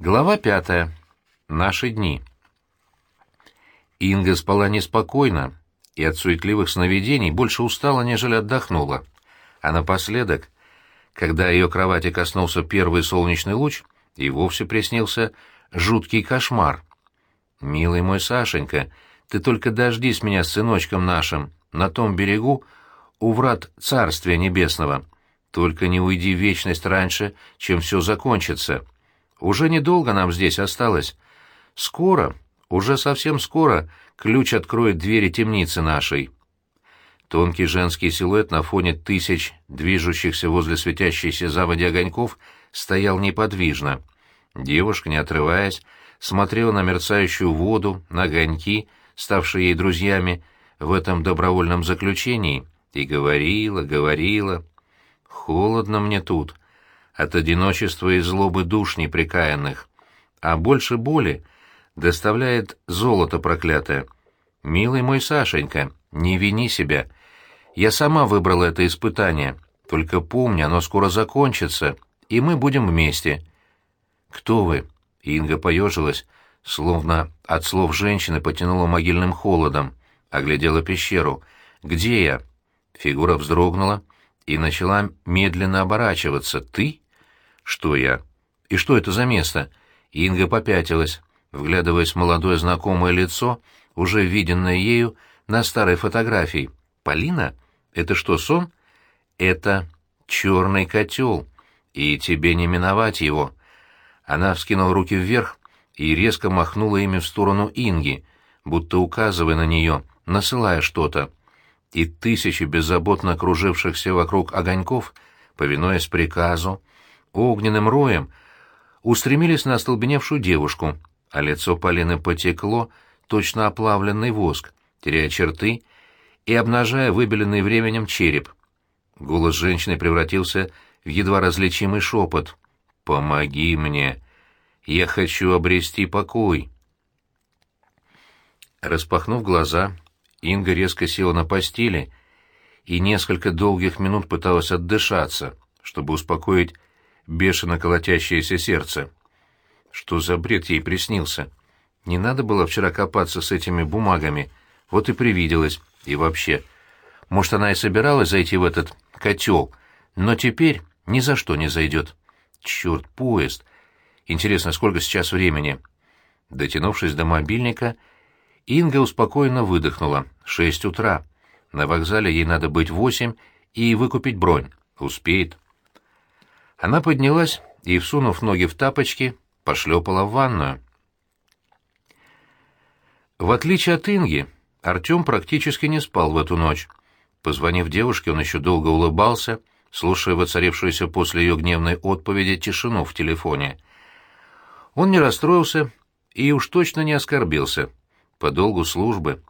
Глава пятая. Наши дни. Инга спала неспокойно и от суетливых сновидений больше устала, нежели отдохнула. А напоследок, когда ее кровати коснулся первый солнечный луч, и вовсе приснился жуткий кошмар. «Милый мой Сашенька, ты только дождись меня с сыночком нашим на том берегу у врат Царствия Небесного. Только не уйди в вечность раньше, чем все закончится. Уже недолго нам здесь осталось. Скоро, уже совсем скоро, ключ откроет двери темницы нашей». Тонкий женский силуэт на фоне тысяч движущихся возле светящейся заводи огоньков стоял неподвижно. Девушка, не отрываясь, смотрела на мерцающую воду, на огоньки, ставшие ей друзьями в этом добровольном заключении, и говорила, говорила. «Холодно мне тут, от одиночества и злобы душ непрекаянных, а больше боли доставляет золото проклятое. Милый мой Сашенька, не вини себя. Я сама выбрала это испытание. Только помни, оно скоро закончится, и мы будем вместе. Кто вы? Инга поежилась, словно от слов женщины потянула могильным холодом, оглядела пещеру. Где я? Фигура вздрогнула и начала медленно оборачиваться. Ты? Что я? И что это за место? Инга попятилась, вглядываясь в молодое знакомое лицо, уже виденное ею на старой фотографии. Полина? Это что, сон? Это черный котел, и тебе не миновать его. Она вскинула руки вверх и резко махнула ими в сторону Инги, будто указывая на нее, насылая что-то. И тысячи беззаботно окружившихся вокруг огоньков, повинуясь приказу, огненным роем, устремились на остолбеневшую девушку, а лицо Полины потекло, точно оплавленный воск, теряя черты и обнажая выбеленный временем череп. Голос женщины превратился в едва различимый шепот. «Помоги мне! Я хочу обрести покой!» Распахнув глаза, Инга резко села на постели и несколько долгих минут пыталась отдышаться, чтобы успокоить бешено колотящееся сердце. Что за бред ей приснился? Не надо было вчера копаться с этими бумагами, вот и привиделось. И вообще, может, она и собиралась зайти в этот котел, но теперь ни за что не зайдет. Черт, поезд! Интересно, сколько сейчас времени? Дотянувшись до мобильника, Инга успокоенно выдохнула. Шесть утра. На вокзале ей надо быть восемь и выкупить бронь. Успеет. Она поднялась и, всунув ноги в тапочки, пошлепала в ванную. В отличие от Инги, Артем практически не спал в эту ночь. Позвонив девушке, он еще долго улыбался, слушая воцарившуюся после ее гневной отповеди тишину в телефоне. Он не расстроился и уж точно не оскорбился. По долгу службы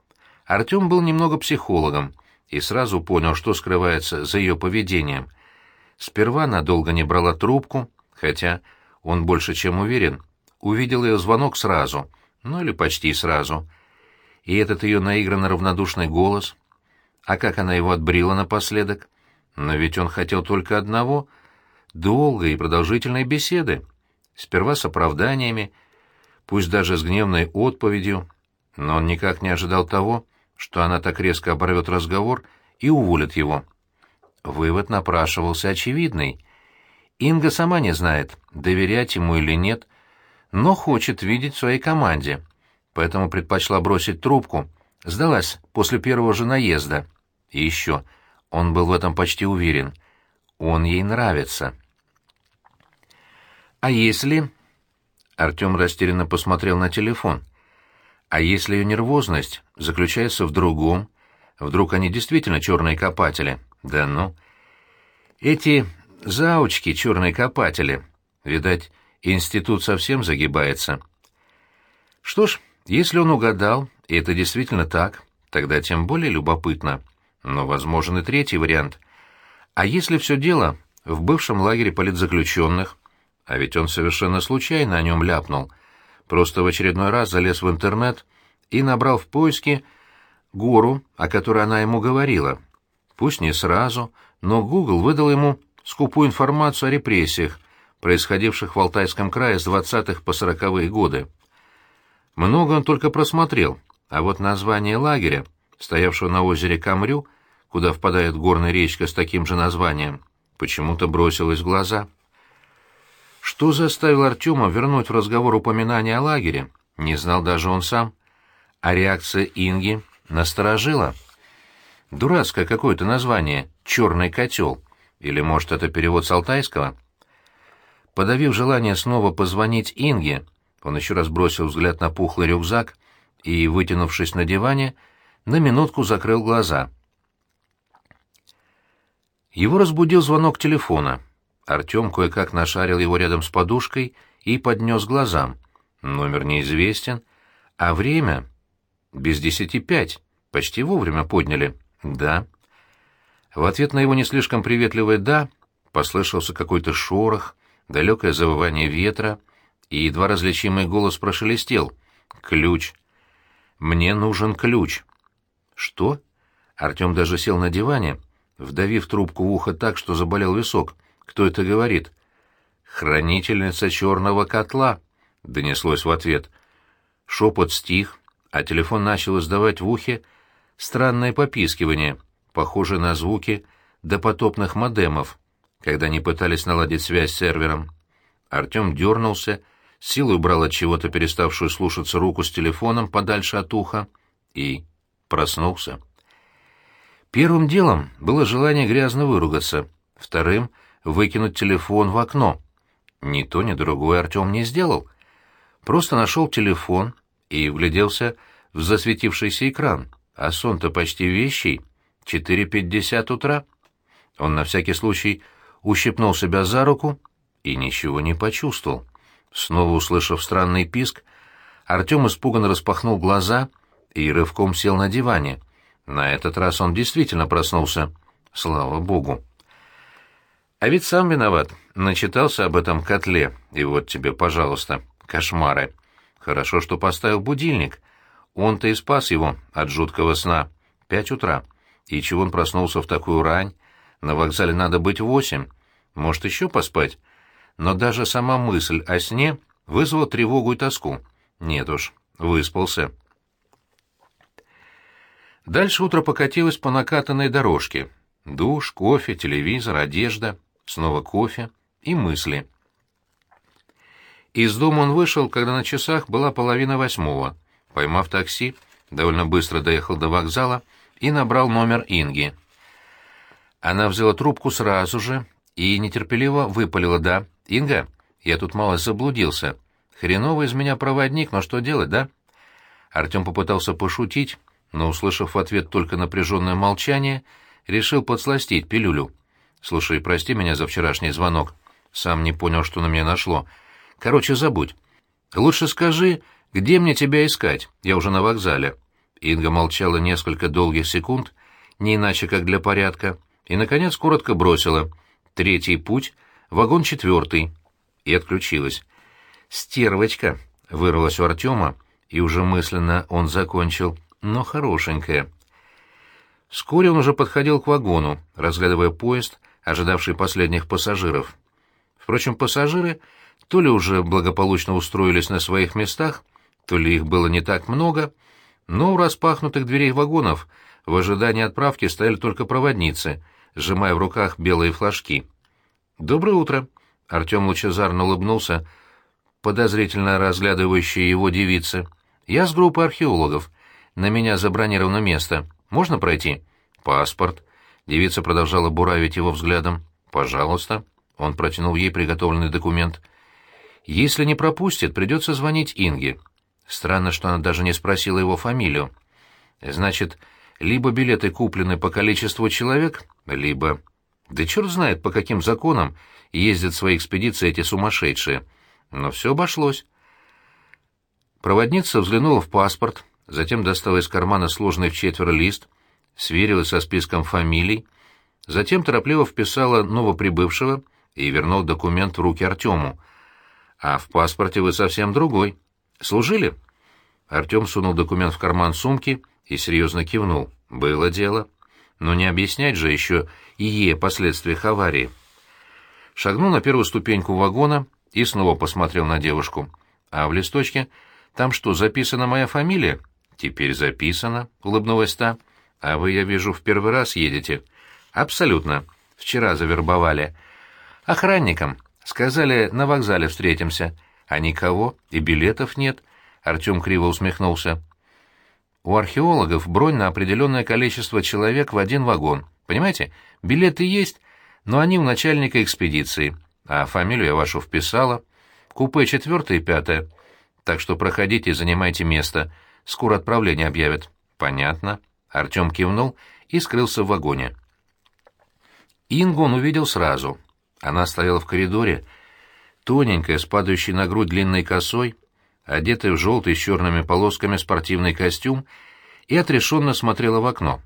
Артем был немного психологом и сразу понял, что скрывается за ее поведением. Сперва надолго не брала трубку, хотя, он больше чем уверен, увидел ее звонок сразу, ну или почти сразу — и этот ее наигранно равнодушный голос. А как она его отбрила напоследок? Но ведь он хотел только одного — долгой и продолжительной беседы. Сперва с оправданиями, пусть даже с гневной отповедью, но он никак не ожидал того, что она так резко оборвет разговор и уволит его. Вывод напрашивался очевидный. Инга сама не знает, доверять ему или нет, но хочет видеть в своей команде — поэтому предпочла бросить трубку, сдалась после первого же наезда. И еще, он был в этом почти уверен, он ей нравится. «А если...» Артем растерянно посмотрел на телефон. «А если ее нервозность заключается в другом? Вдруг они действительно черные копатели? Да ну...» «Эти заучки черные копатели. Видать, институт совсем загибается». «Что ж, если он угадал, и это действительно так, тогда тем более любопытно. Но возможен и третий вариант. А если все дело в бывшем лагере политзаключенных? А ведь он совершенно случайно о нем ляпнул. Просто в очередной раз залез в интернет и набрал в поиске гору, о которой она ему говорила. Пусть не сразу, но Google выдал ему скупую информацию о репрессиях, происходивших в Алтайском крае с 20-х по 40-е годы. Много он только просмотрел, а вот название лагеря, стоявшего на озере Камрю, куда впадает горная речка с таким же названием, почему-то бросилось в глаза. Что заставило Артема вернуть в разговор упоминание о лагере, не знал даже он сам. А реакция Инги насторожила. Дурацкое какое-то название «Черный котел». Или, может, это перевод с алтайского? Подавив желание снова позвонить Инге, он еще раз бросил взгляд на пухлый рюкзак и, вытянувшись на диване, на минутку закрыл глаза. Его разбудил звонок телефона. Артем кое-как нашарил его рядом с подушкой и поднес глазам. Номер неизвестен, а время без десяти пять. Почти вовремя подняли. Да. В ответ на его не слишком приветливое «да» послышался какой-то шорох, далекое завывание ветра, и едва различимый голос прошелестел. «Ключ. Мне нужен ключ». «Что?» Артем даже сел на диване, вдавив трубку в ухо так, что заболел висок. «Кто это говорит?» «Хранительница черного котла», — донеслось в ответ. Шепот стих, а телефон начал издавать в ухе странное попискивание, похожее на звуки допотопных модемов, когда они пытались наладить связь с сервером. Артем дернулся, силой убрал от чего-то переставшую слушаться руку с телефоном подальше от уха и проснулся. Первым делом было желание грязно выругаться, вторым — выкинуть телефон в окно. Ни то, ни другое Артем не сделал. Просто нашел телефон и вгляделся в засветившийся экран, а сон-то почти вещий, 4.50 утра. Он на всякий случай ущипнул себя за руку и ничего не почувствовал. Снова услышав странный писк, Артем испуганно распахнул глаза и рывком сел на диване. На этот раз он действительно проснулся. Слава богу. А ведь сам виноват. Начитался об этом котле, и вот тебе, пожалуйста, кошмары. Хорошо, что поставил будильник. Он-то и спас его от жуткого сна. Пять утра. И чего он проснулся в такую рань? На вокзале надо быть восемь. Может, еще поспать? Но даже сама мысль о сне вызвала тревогу и тоску. Нет уж, выспался. Дальше утро покатилось по накатанной дорожке. Душ, кофе, телевизор, одежда, снова кофе и мысли. Из дома он вышел, когда на часах была половина восьмого. Поймав такси, довольно быстро доехал до вокзала и набрал номер Инги. Она взяла трубку сразу же и нетерпеливо выпалила «Да, Инга, я тут мало заблудился. Хреновый из меня проводник, но что делать, да?» Артем попытался пошутить, но, услышав в ответ только напряженное молчание, решил подсластить пилюлю. «Слушай, прости меня за вчерашний звонок. Сам не понял, что на меня нашло. Короче, забудь. Лучше скажи, где мне тебя искать? Я уже на вокзале». Инга молчала несколько долгих секунд, не иначе как для порядка, и, наконец, коротко бросила. «Третий путь, вагон четвертый». И отключилась. «Стервочка!» — вырвалась у Артема, и уже мысленно он закончил. «Но хорошенькая». Вскоре он уже подходил к вагону, разглядывая поезд, ожидавший последних пассажиров. Впрочем, пассажиры то ли уже благополучно устроились на своих местах, то ли их было не так много, но у распахнутых дверей вагонов в ожидании отправки стояли только проводницы, сжимая в руках белые флажки. «Доброе утро!» — Артем лучезарно улыбнулся, подозрительно разглядывающей его девицы. «Я с группы археологов. На меня забронировано место. Можно пройти?» «Паспорт». Девица продолжала буравить его взглядом. «Пожалуйста». Он протянул ей приготовленный документ — если не пропустит, придется звонить Инге. Странно, что она даже не спросила его фамилию. Значит, либо билеты куплены по количеству человек, либо... Да черт знает, по каким законам ездят в свои экспедиции эти сумасшедшие. Но все обошлось. Проводница взглянула в паспорт, затем достала из кармана сложный в четверо лист, сверилась со списком фамилий, затем торопливо вписала новоприбывшего и вернула документ в руки Артему — а в паспорте вы совсем другой. Служили?» Артем сунул документ в карман сумки и серьезно кивнул. «Было дело. Но не объяснять же еще и ей о аварии». шагнул на первую ступеньку вагона и снова посмотрел на девушку. «А в листочке? Там что, записана моя фамилия?» «Теперь записано», — улыбнулась та. «А вы, я вижу, в первый раз едете?» «Абсолютно. Вчера завербовали. Охранником. Сказали, на вокзале встретимся. А никого, и билетов нет». Артем криво усмехнулся. «У археологов бронь на определенное количество человек в один вагон. Понимаете? Билеты есть, но они у начальника экспедиции. А фамилию я вашу вписала. Купе четвертое и пятое. Так что проходите и занимайте место. Скоро отправление объявят». «Понятно». Артем кивнул и скрылся в вагоне. Ингу он увидел сразу. Она стояла в коридоре, тоненькая, с падающей на грудь длинной косой, одетая в желтый с черными полосками спортивный костюм, и отрешенно смотрела в окно.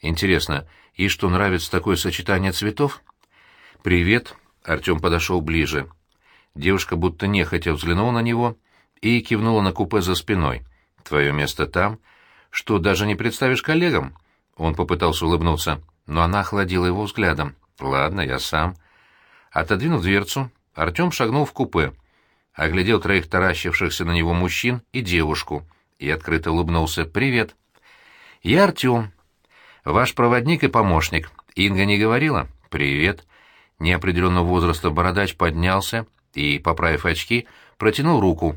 Интересно, и что нравится такое сочетание цветов? «Привет», — Артем подошел ближе. Девушка будто нехотя взглянула на него и кивнула на купе за спиной. «Твое место там. Что, даже не представишь коллегам?» Он попытался улыбнуться, но она охладила его взглядом. «Ладно, я сам». Отодвинув дверцу, Артем шагнул в купе, оглядел троих таращившихся на него мужчин и девушку и открыто улыбнулся. «Привет». «Я Артем. Ваш проводник и помощник. Инга не говорила?» «Привет». Неопределенного возраста бородач поднялся и, поправив очки, протянул руку.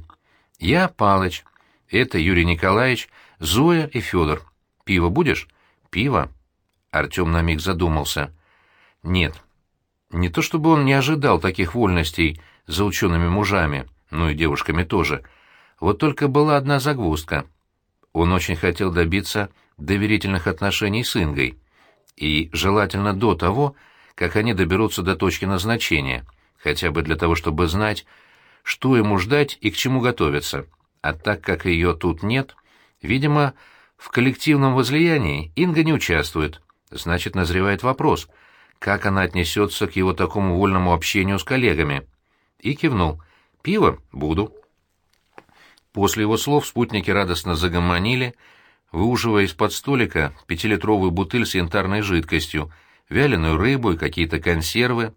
«Я Палыч. Это Юрий Николаевич, Зоя и Федор. Пиво будешь?» «Пиво?» Артем на миг задумался. «Нет. Не то чтобы он не ожидал таких вольностей за учеными мужами, ну и девушками тоже. Вот только была одна загвоздка. Он очень хотел добиться доверительных отношений с Ингой. И желательно до того, как они доберутся до точки назначения, хотя бы для того, чтобы знать, что ему ждать и к чему готовиться. А так как ее тут нет, видимо, в коллективном возлиянии Инга не участвует. Значит, назревает вопрос, как она отнесется к его такому вольному общению с коллегами. И кивнул. «Пиво? Буду». После его слов спутники радостно загомонили, выуживая из-под столика пятилитровую бутыль с янтарной жидкостью, вяленую рыбу и какие-то консервы.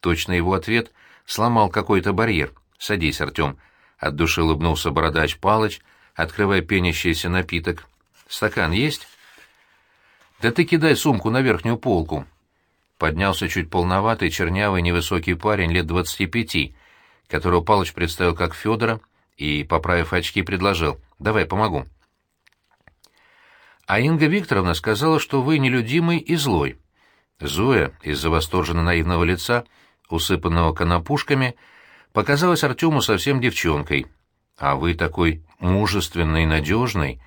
Точно его ответ сломал какой-то барьер. «Садись, Артем», — от души улыбнулся бородач Палыч, открывая пенящийся напиток. «Стакан есть?» «Да ты кидай сумку на верхнюю полку». Поднялся чуть полноватый, чернявый, невысокий парень лет двадцати пяти, которого Палыч представил как Федора и, поправив очки, предложил «давай, помогу». А Инга Викторовна сказала, что вы нелюдимый и злой. Зоя, из-за восторженно наивного лица, усыпанного конопушками, показалась Артему совсем девчонкой. А вы такой мужественный и надежный.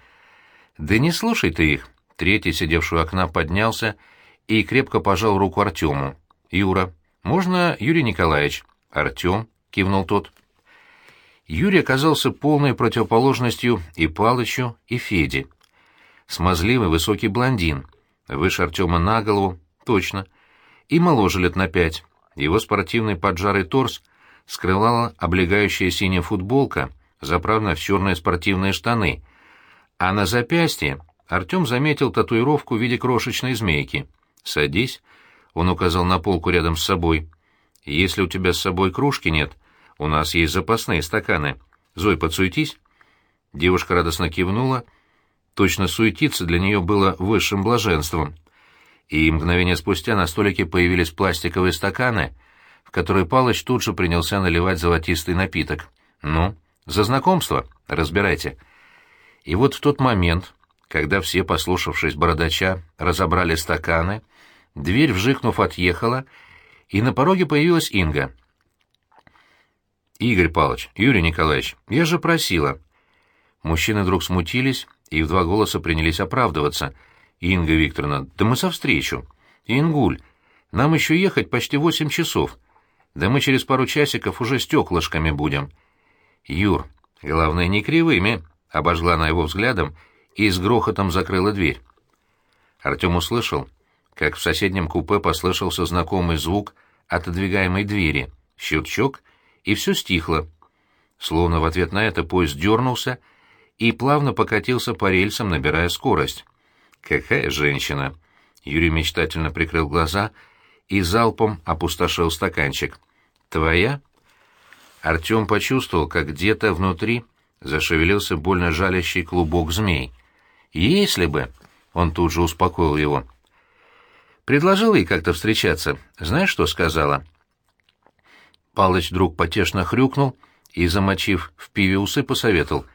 Да не слушай ты их. Третий, сидевший у окна, поднялся и крепко пожал руку Артему. «Юра, можно Юрий Николаевич?» «Артем», — кивнул тот. Юрий оказался полной противоположностью и Палычу, и Феде. Смазливый высокий блондин, выше Артема на голову, точно, и моложе лет на пять. Его спортивный поджарый торс скрывала облегающая синяя футболка, заправленная в черные спортивные штаны, а на запястье Артем заметил татуировку в виде крошечной змейки. «Садись», — он указал на полку рядом с собой. «Если у тебя с собой кружки нет, у нас есть запасные стаканы. Зой, подсуетись». Девушка радостно кивнула. Точно суетиться для нее было высшим блаженством. И мгновение спустя на столике появились пластиковые стаканы, в которые Палыч тут же принялся наливать золотистый напиток. «Ну, за знакомство, разбирайте». И вот в тот момент, когда все, послушавшись бородача, разобрали стаканы, дверь, вжикнув, отъехала, и на пороге появилась Инга — «Игорь Павлович, Юрий Николаевич, я же просила». Мужчины вдруг смутились и в два голоса принялись оправдываться. «Инга Викторовна, да мы со встречу. Ингуль, нам еще ехать почти восемь часов. Да мы через пару часиков уже стеклышками будем». «Юр, главное, не кривыми», — обожгла она его взглядом и с грохотом закрыла дверь. Артем услышал, как в соседнем купе послышался знакомый звук отодвигаемой двери. Щелчок — и все стихло. Словно в ответ на это поезд дернулся и плавно покатился по рельсам, набирая скорость. «Какая женщина!» Юрий мечтательно прикрыл глаза и залпом опустошил стаканчик. «Твоя?» Артем почувствовал, как где-то внутри зашевелился больно жалящий клубок змей. «Если бы...» — он тут же успокоил его. «Предложил ей как-то встречаться. Знаешь, что сказала?» Палыч вдруг потешно хрюкнул и, замочив в пиве усы, посоветовал.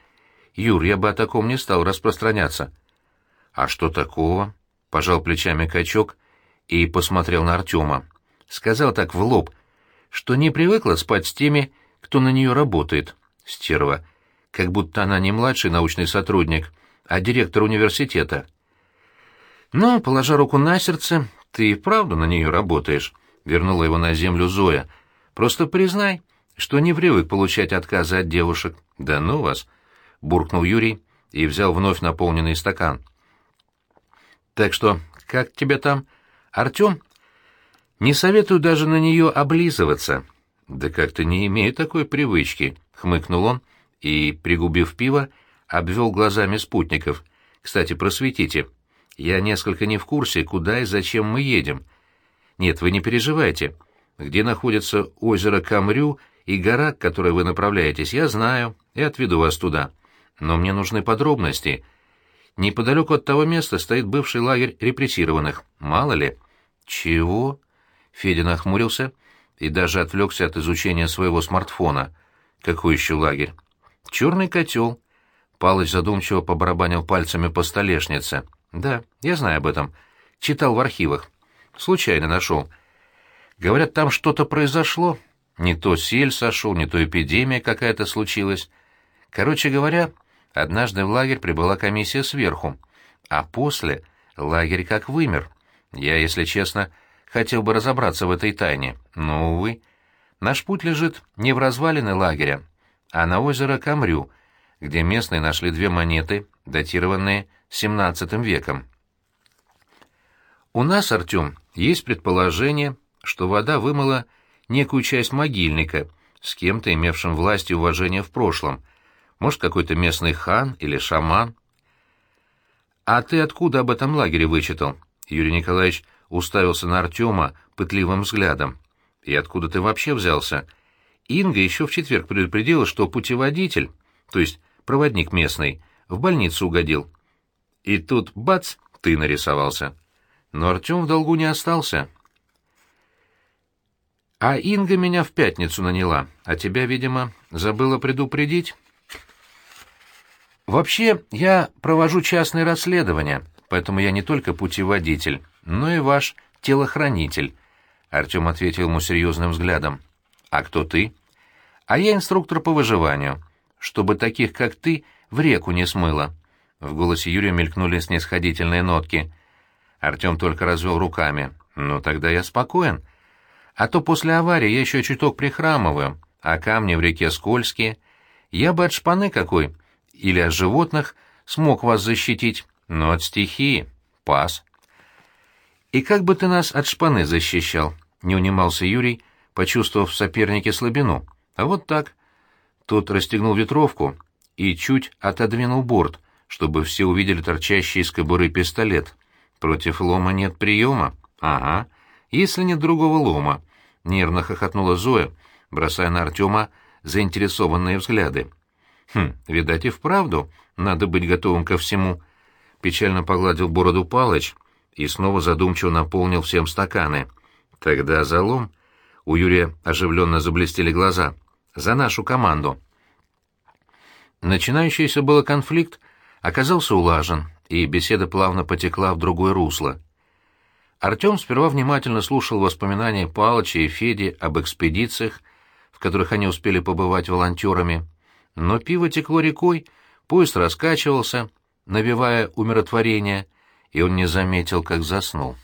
«Юр, я бы о таком не стал распространяться». «А что такого?» — пожал плечами качок и посмотрел на Артема. Сказал так в лоб, что не привыкла спать с теми, кто на нее работает. Стерва. Как будто она не младший научный сотрудник, а директор университета. «Ну, положа руку на сердце, ты и вправду на нее работаешь», — вернула его на землю Зоя. «Просто признай, что не привык получать отказы от девушек». «Да ну вас!» — буркнул Юрий и взял вновь наполненный стакан. «Так что, как тебе там, Артем?» «Не советую даже на нее облизываться». «Да как-то не имею такой привычки», — хмыкнул он и, пригубив пиво, обвел глазами спутников. «Кстати, просветите. Я несколько не в курсе, куда и зачем мы едем. Нет, вы не переживайте. Где находится озеро Камрю и гора, к которой вы направляетесь, я знаю и отведу вас туда. Но мне нужны подробности. Неподалеку от того места стоит бывший лагерь репрессированных. Мало ли». «Чего?» — Федя нахмурился и даже отвлекся от изучения своего смартфона. «Какой еще лагерь?» «Черный котел». Палыч задумчиво побарабанил пальцами по столешнице. «Да, я знаю об этом. Читал в архивах. Случайно нашел. Говорят, там что-то произошло. Не то сель сошел, не то эпидемия какая-то случилась. Короче говоря, однажды в лагерь прибыла комиссия сверху, а после лагерь как вымер. Я, если честно, хотел бы разобраться в этой тайне, но, увы, наш путь лежит не в развалины лагеря, а на озеро Камрю, где местные нашли две монеты, датированные XVII веком. У нас, Артем, есть предположение, что вода вымыла некую часть могильника с кем-то, имевшим власть и уважение в прошлом. Может, какой-то местный хан или шаман. «А ты откуда об этом лагере вычитал?» Юрий Николаевич уставился на Артема пытливым взглядом. «И откуда ты вообще взялся?» Инга еще в четверг предупредила, что путеводитель, то есть проводник местный, в больницу угодил. И тут, бац, ты нарисовался. Но Артем в долгу не остался. А Инга меня в пятницу наняла, а тебя, видимо, забыла предупредить. Вообще, я провожу частные расследования, поэтому я не только путеводитель, но и ваш телохранитель. Артем ответил ему серьезным взглядом. «А кто ты?» «А я инструктор по выживанию, чтобы таких, как ты, в реку не смыло». В голосе Юрия мелькнули снисходительные нотки. Артем только развел руками. «Ну, тогда я спокоен. А то после аварии я еще чуток прихрамываю, а камни в реке скользкие. Я бы от шпаны какой или от животных смог вас защитить, но от стихии — пас». «И как бы ты нас от шпаны защищал?» — не унимался Юрий, почувствовав в сопернике слабину. «А вот так». Тот расстегнул ветровку и чуть отодвинул борт, чтобы все увидели торчащий из кобуры пистолет. «Против лома нет приема?» «Ага, если нет другого лома», — нервно хохотнула Зоя, бросая на Артема заинтересованные взгляды. «Хм, видать и вправду надо быть готовым ко всему», — печально погладил бороду Палыч и снова задумчиво наполнил всем стаканы. «Тогда залом...» У Юрия оживленно заблестели глаза. «За нашу команду!» Начинающийся было конфликт оказался улажен, и беседа плавно потекла в другое русло. Артем сперва внимательно слушал воспоминания Палыча и Феди об экспедициях, в которых они успели побывать волонтерами, но пиво текло рекой, поезд раскачивался, навевая умиротворение, и он не заметил, как заснул.